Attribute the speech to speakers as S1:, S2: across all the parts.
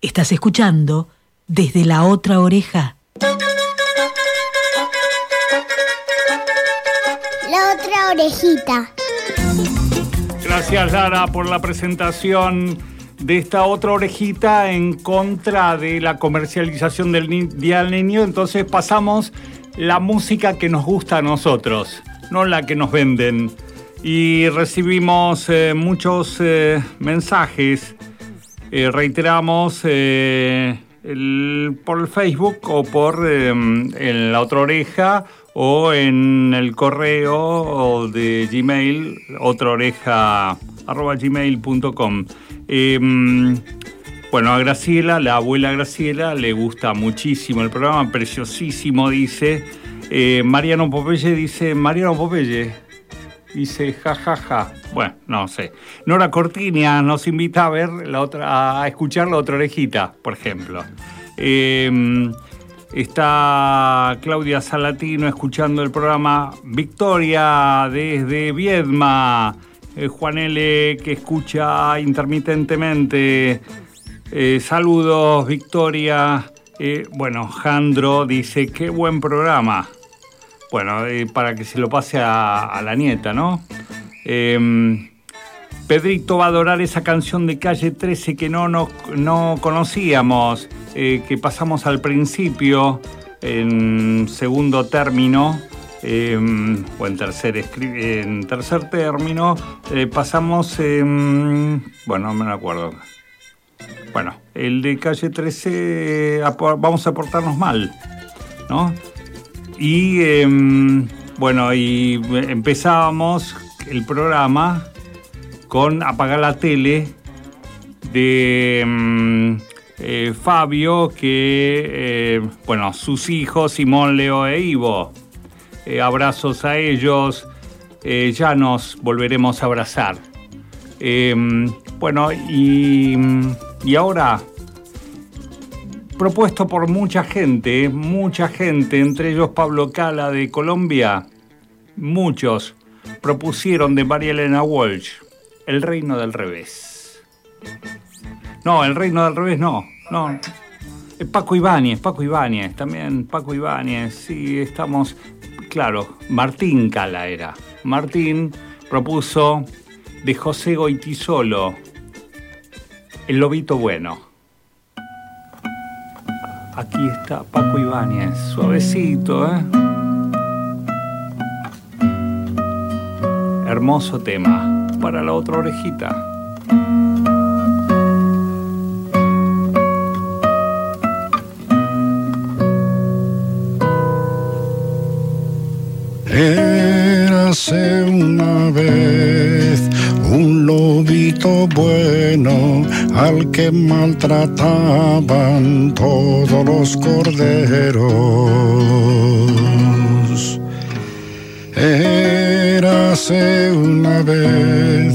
S1: Estás escuchando desde la otra oreja.
S2: La otra orejita.
S3: Gracias Lara por la presentación de esta otra orejita en contra de la comercialización del Día del Niño. Entonces pasamos la música que nos gusta a nosotros, no la que nos venden. Y recibimos eh, muchos eh, mensajes eh, reiteramos eh, por el Facebook o por em, en la otra oreja o en el correo de Gmail, otraoreja arroba gmail.com. Em, bueno, a Graciela, la abuela Graciela, le gusta muchísimo el programa, preciosísimo, dice. Eh, Mariano Popeye dice, Mariano Popeye, dice, jajaja. Ja, ja. Bueno, no sé. Nora Cortinia nos invita a ver la otra, a escuchar la otra orejita, por ejemplo. Em, está Claudia Salatino escuchando el programa Victoria desde Viedma. Eh, Juan L. que escucha intermitentemente. Eh, saludos, Victoria. Eh, bueno, Jandro dice, qué buen programa. Bueno, para que se lo pase a la nieta, ¿no? Em, Pedrito va a adorar esa canción de Calle 13 que no, no, conocíamos, eh, que pasamos al principio, en segundo término, em, o en tercer, en tercer término, eh, pasamos, en, bueno, no me acuerdo. Bueno, el de Calle 13, vamos a portarnos mal, ¿no? Y em, bueno, y empezábamos el programa con Apagar la tele de mm, eh, Fabio, que, eh, bueno, sus hijos, Simón, Leo e Ivo. Eh, abrazos a ellos, ya nos volveremos a abrazar. bueno, y, y ahora, propuesto por mucha gente, mucha gente, entre ellos Pablo Cala de Colombia, muchos propusieron de María Elena Walsh, El Reino del Revés. No, El Reino del Revés no, no. Paco Ibáñez, Paco Ibáñez, también Paco Ibáñez, sí, estamos, claro, Martín Cala era. Martín propuso de José Goitisolo, El Lobito Bueno. Aquí está Paco Ibáñez, suavecito, ¿eh? Hermoso tema para la otra orejita.
S4: Érase una vez un lobito bueno al que maltrataban todos los corderos. Érase una vez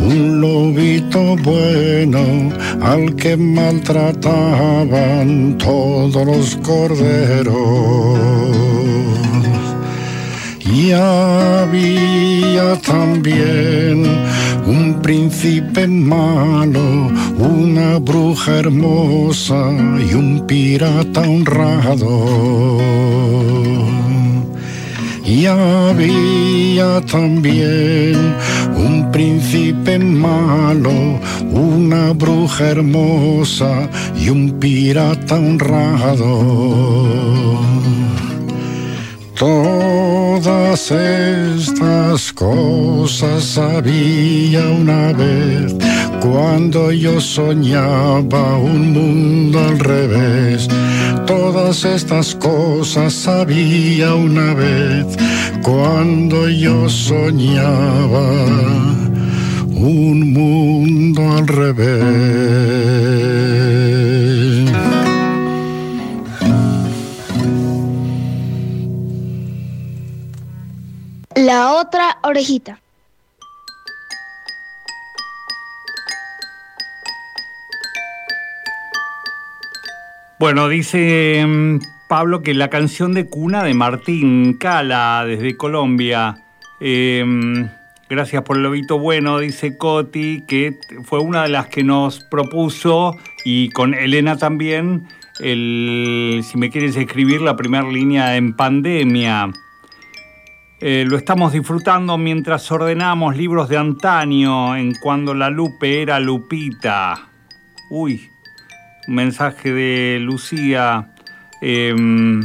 S4: un lobito bueno al que maltrataban todos los corderos. Y había también un príncipe malo, una bruja hermosa y un pirata honrado y había también un príncipe malo, una bruja hermosa y un pirata honrado. Todas estas cosas había una vez cuando yo soñaba un mundo al revés Todas estas cosas sabía una vez cuando yo soñaba un mundo al revés.
S2: Otra orejita.
S3: Bueno, dice mm, Pablo que la canción de cuna de Martín Cala desde Colombia. Em, gracias por el lobito bueno, dice Coti, que fue una de las que nos propuso y con Elena también, si me quieres escribir la primera línea en pandemia. Eh, lo estamos disfrutando mientras ordenamos libros de antaño en cuando la Lupe era Lupita. Uy, un mensaje de Lucía. Em,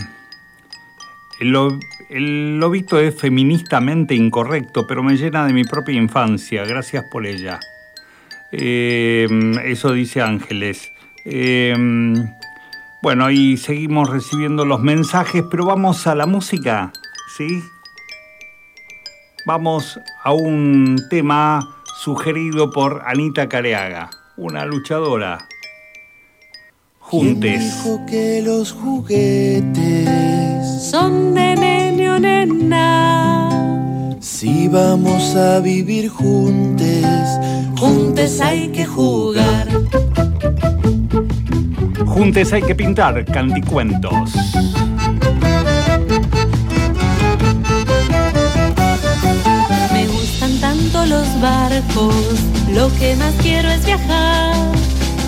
S3: lo, el lobito es feministamente incorrecto, pero me llena de mi propia infancia. Gracias por ella. Eh, eso dice Ángeles. Eh, bueno, y seguimos recibiendo los mensajes, pero vamos a la música, ¿sí? Vamos a un tema sugerido por Anita Careaga, una luchadora. Juntes.
S5: dijo que los juguetes
S6: son de nene nena?
S5: Si vamos a vivir juntos,
S6: juntes hay que jugar.
S3: Juntes hay que pintar canticuentos.
S6: Barcos, lo que más quiero es viajar.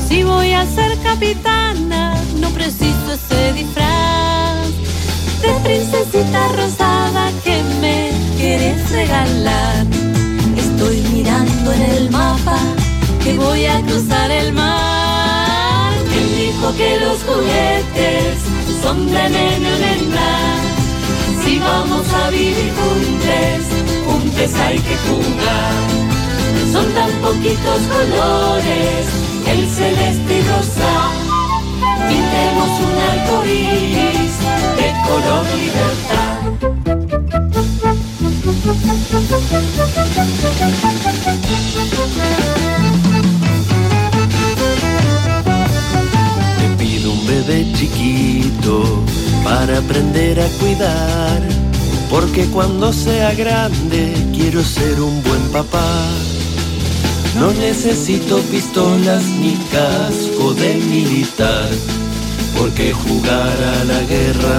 S6: Si voy a ser capitana, no preciso ese disfraz de princesita rosada que me quieres regalar. Estoy mirando en el mapa que voy a cruzar el mar. ¿Quién dijo que los juguetes son de nene o nena? Si vamos a vivir juntos, juntos hay que jugar. Son tan poquitos colores, el celeste y rosa. Pintemos un arco iris de color libertad.
S5: te pido un bebé chiquito para aprender a cuidar. Porque cuando sea grande quiero ser un buen papá. No necesito pistolas ni casco de militar. Porque jugar a la guerra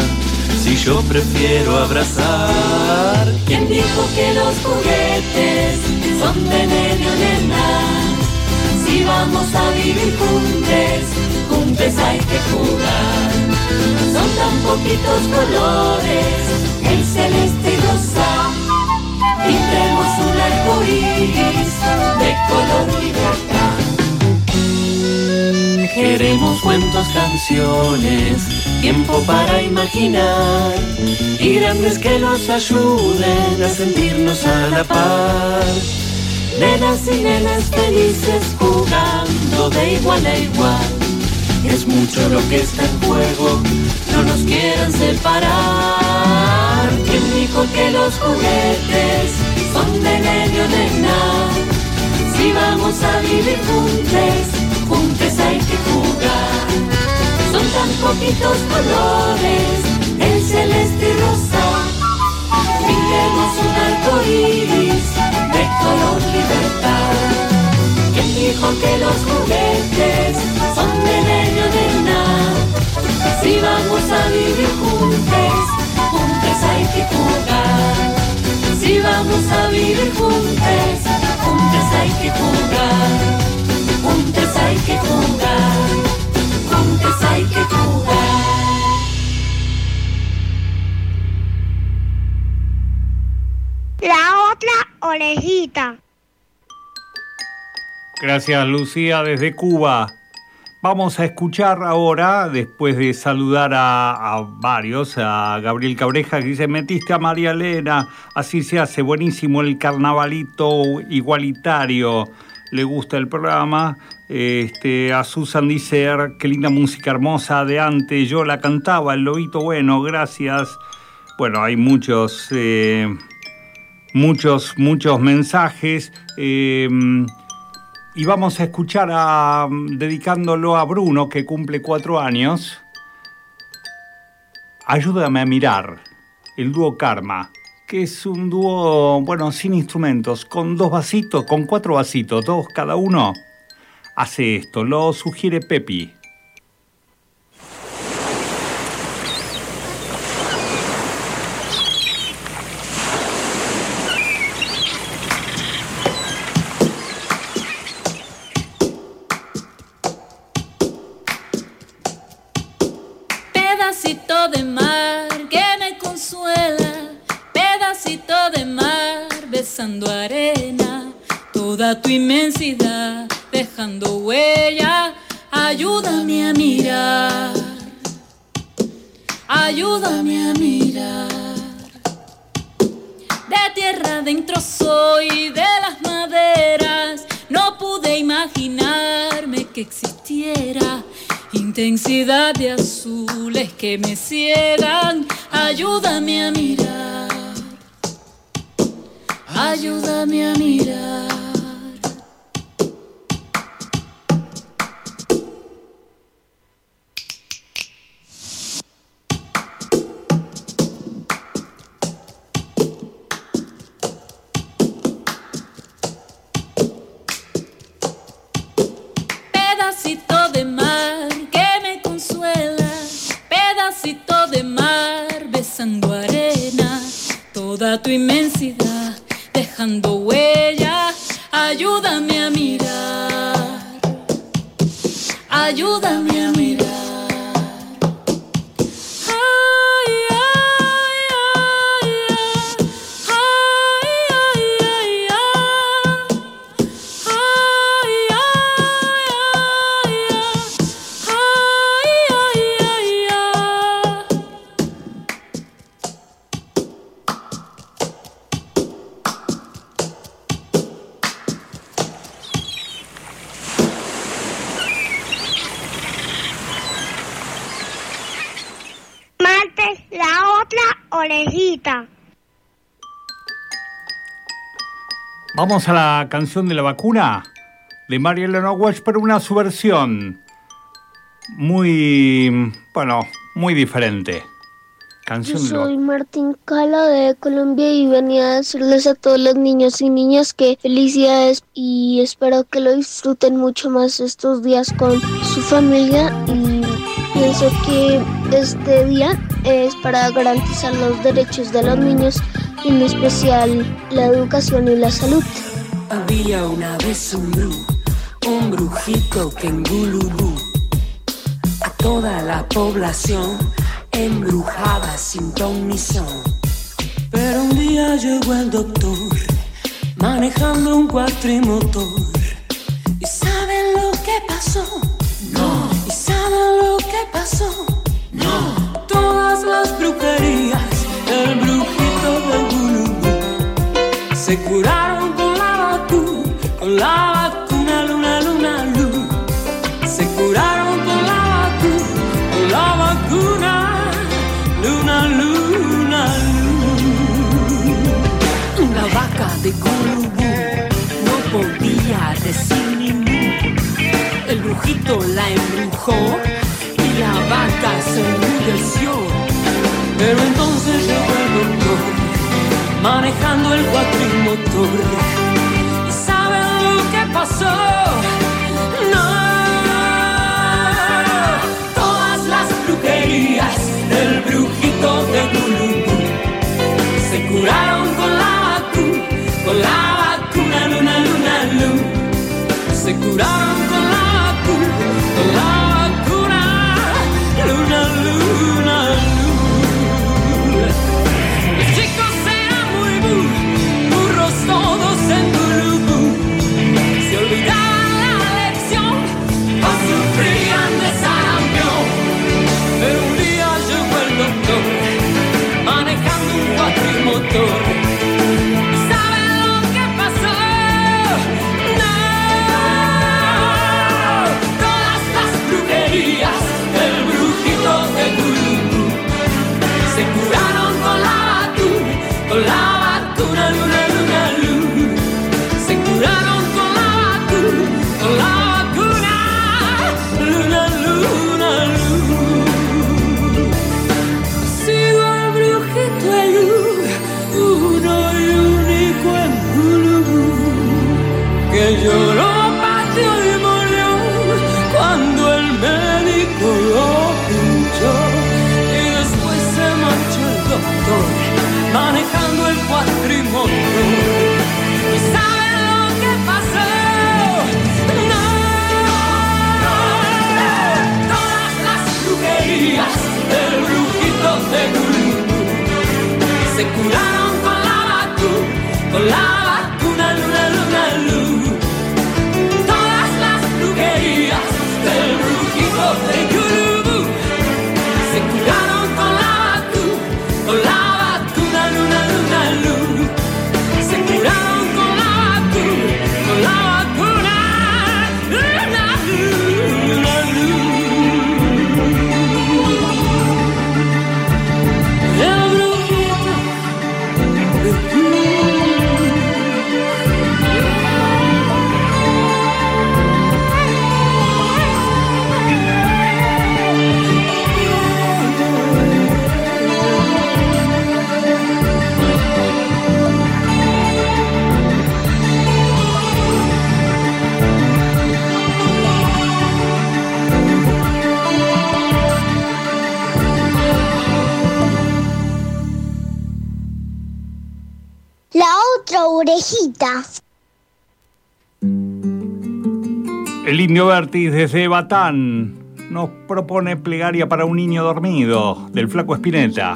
S5: si yo prefiero abrazar?
S6: ¿Quién dijo que los juguetes son de nene o nena? Si vamos a vivir juntos, juntos hay que jugar. Son tan poquitos colores, el celeste y rosa. Pintemos un arco iris de color libertad.
S5: Queremos cuentos, canciones, tiempo para imaginar y grandes que nos ayuden a sentirnos a la par.
S6: Nenas y nenas felices jugando de igual a igual.
S5: Es mucho lo que está en juego,
S6: no nos quieran separar. ¿Quién dijo que los juguetes son de nene o nena? Si vamos a vivir juntos, juntos hay que jugar. Son tan poquitos colores, juntos, juntos hay que jugar. Si vamos a vivir juntos, juntos hay que jugar. Juntos hay que jugar. Juntos hay que jugar.
S2: La otra orejita.
S3: Gracias Lucía desde Cuba. Vamos a escuchar ahora, después de saludar a, varios, a Gabriel Cabreja que dice, metiste a María Elena, así se hace, buenísimo el carnavalito igualitario, le gusta el programa. Este, a Susan dice, qué linda música hermosa de antes, yo la cantaba, el lobito bueno, gracias. Bueno, hay muchos, eh, muchos, muchos mensajes. Eh, y vamos a escuchar a, dedicándolo a Bruno, que cumple cuatro años. Ayúdame a mirar, el dúo Karma, que es un dúo, bueno, sin instrumentos, con dos vasitos, con cuatro vasitos, dos cada uno. Hace esto, lo sugiere Pepi.
S7: Arena, toda tu inmensidad dejando huella, ayúdame a mirar, ayúdame a mirar. De tierra adentro soy, de las maderas, no pude imaginarme que existiera intensidad de azules que me ciegan. Ayúdame a mirar, ayúdame a mirar.
S3: Vamos a la canción de la vacuna de María Elena Walsh, pero una subversión muy, bueno, muy diferente.
S8: Yo
S3: Canción de la
S8: soy Martín Cala de Colombia y venía a decirles a todos los niños y niñas que felicidades y espero que lo disfruten mucho más estos días con su familia y pienso que este día es para garantizar los derechos de los niños en especial la educación y la salud.
S6: Había una vez un bru, un brujito que en Gulubú a toda la población embrujaba sin ton ni son. Pero un día llegó el doctor manejando un cuatrimotor. ¿Y saben lo que pasó? No. ¿Y saben lo que pasó? No. Todas las brujerías del brujito de Gulubú se curaron con la vacuna, con la vacuna, luna, luna, luna. Se curaron con la vacuna, con la vacuna, luna, luna, luna. Una vaca de Gulubú no podía decir ni mu. El brujito la embrujó y la vaca se enmudeció. Pero entonces llegó el doctor manejando el cuatrimotor. ¿Y saben lo que pasó? No, todas las brujerías del brujito de Gulubú se curaron con la vacuna, con la vacuna, luna, luna, luna. Se curaron ラルラルラル
S2: alive. Orejita.
S3: El indio Bertis desde Batán nos propone plegaria para un niño dormido del flaco Espineta.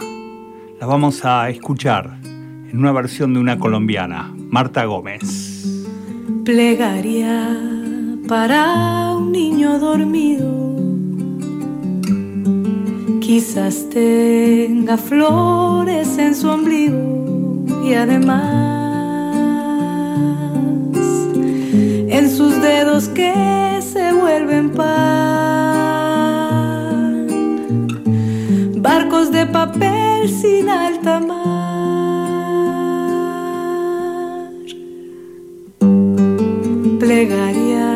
S3: La vamos a escuchar en una versión de una colombiana, Marta Gómez.
S9: Plegaria para un niño dormido. Quizás tenga flores en su ombligo y además sus dedos que se vuelven pan, barcos de papel sin alta mar, plegaria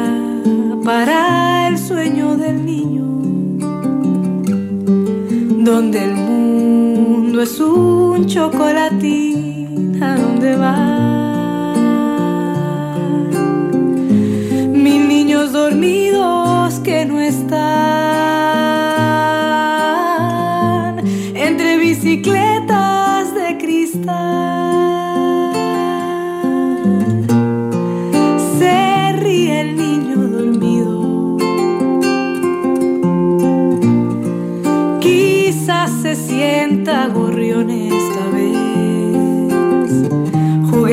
S9: para el sueño del niño, donde el mundo es un chocolatín, ¿a dónde va?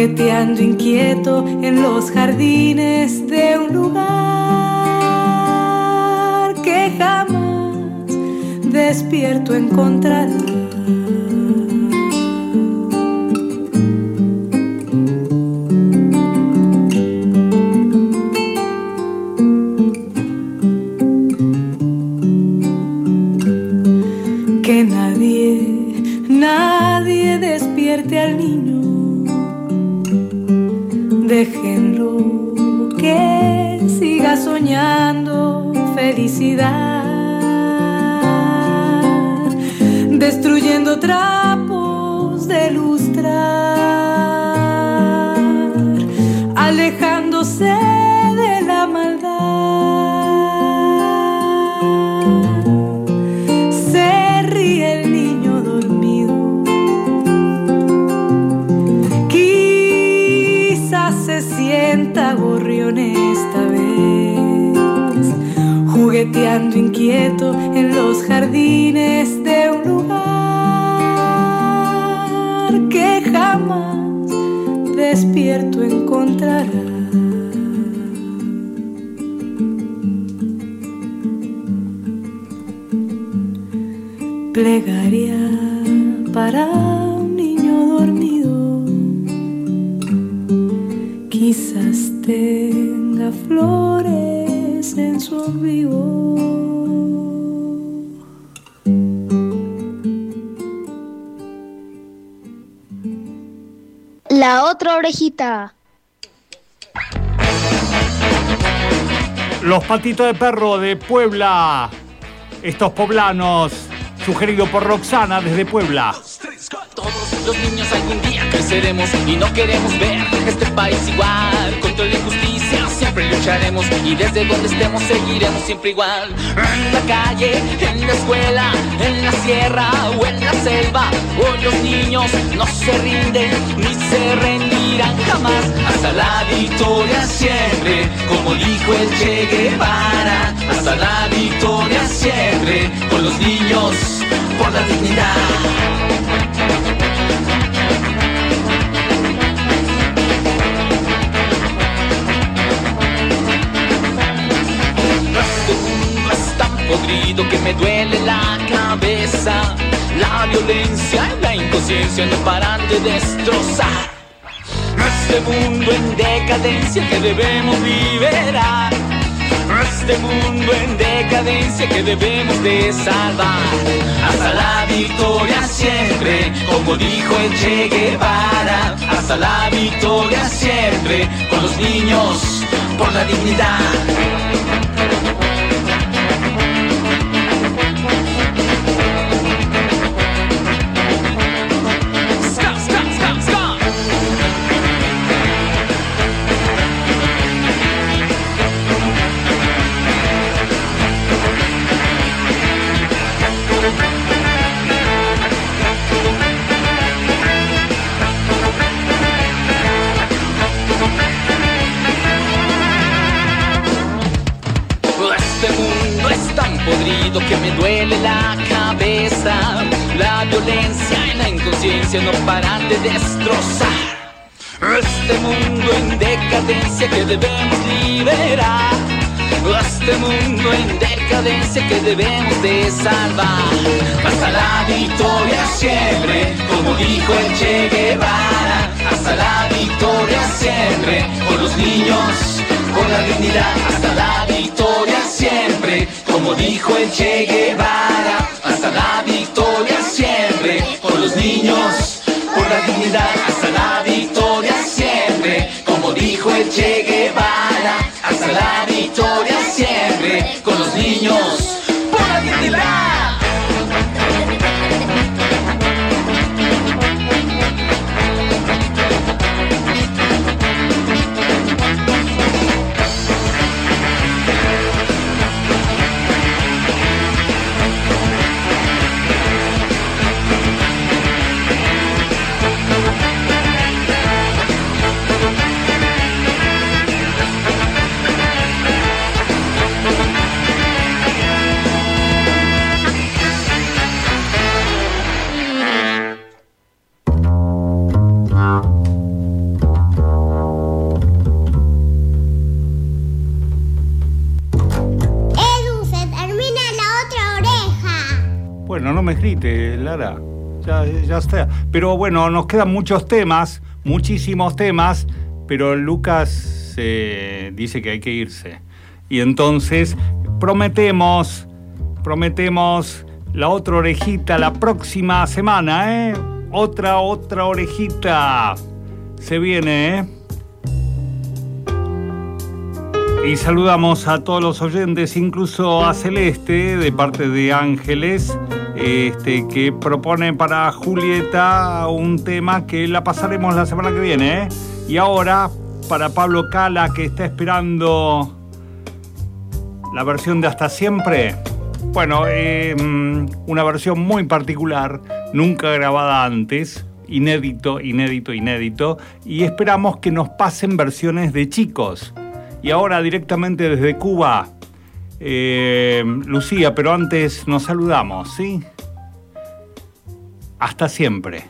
S9: Jugueteando inquieto en los jardines de un lugar jamás despierto encontrar Déjenlo que siga soñando felicidad, destruyendo trapos de lustrar, inquieto en los jardines de un lugar que jamás despierto encontrará. Plegaria para un niño dormido, quizás tenga flores en su ombligo.
S8: La otra orejita.
S3: Los patitos de perro de Puebla. Estos poblanos, sugerido por Roxana desde Puebla.
S10: Todos los niños algún día creceremos y no queremos ver este país igual. Y desde donde estemos seguiremos siempre igual. En la calle, en la escuela, en la sierra o en la selva, hoy los niños no se rinden ni se rendirán jamás. Hasta la victoria siempre, como dijo el Che Guevara. Hasta la victoria siempre, con los niños por la dignidad. Podrido que me duele la cabeza. La violencia y la inconsciencia no paran de destrozar. Este mundo en decadencia que debemos liberar. Este mundo en decadencia que debemos de salvar. Hasta la victoria siempre, como dijo el Che Guevara. Hasta la victoria siempre, con los niños por la dignidad. Que me duele la cabeza. La violencia y la inconsciencia no paran de destrozar. Este mundo en decadencia que debemos liberar. Este mundo en decadencia que debemos de salvar. Hasta la victoria siempre, como dijo el Che Guevara. Hasta la victoria siempre, por los niños, por la dignidad. Hasta la victoria como dijo el Che Guevara. Hasta la victoria siempre, por los niños, por la dignidad. Hasta la victoria siempre, como dijo el Che Guevara.
S3: Bueno, no me grites, Lara. Ya, ya está. Pero bueno, nos quedan muchos temas, muchísimos temas, pero Lucas eh, dice que hay que irse. Y entonces prometemos, prometemos la otra orejita la próxima semana, ¿eh? Otra, otra orejita. Se viene, ¿eh? Y saludamos a todos los oyentes, incluso a Celeste, de parte de Ángeles, este, que propone para Julieta un tema que la pasaremos la semana que viene. ¿eh? Y ahora, para Pablo Cala, que está esperando la versión de Hasta Siempre. Bueno, eh, mm, una versión muy particular, nunca grabada antes, inédito, inédito, inédito, y esperamos que nos pasen versiones de chicos. Y ahora directamente desde Cuba, eh, Lucía, pero antes nos saludamos, ¿sí? Hasta siempre.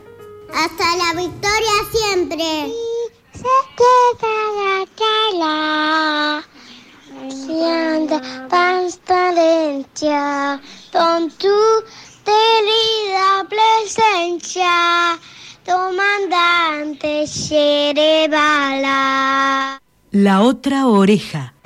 S2: Hasta la victoria siempre. se queda la tela. Siendo transparencia con tu querida presencia, comandante Sherebala.
S1: La otra oreja.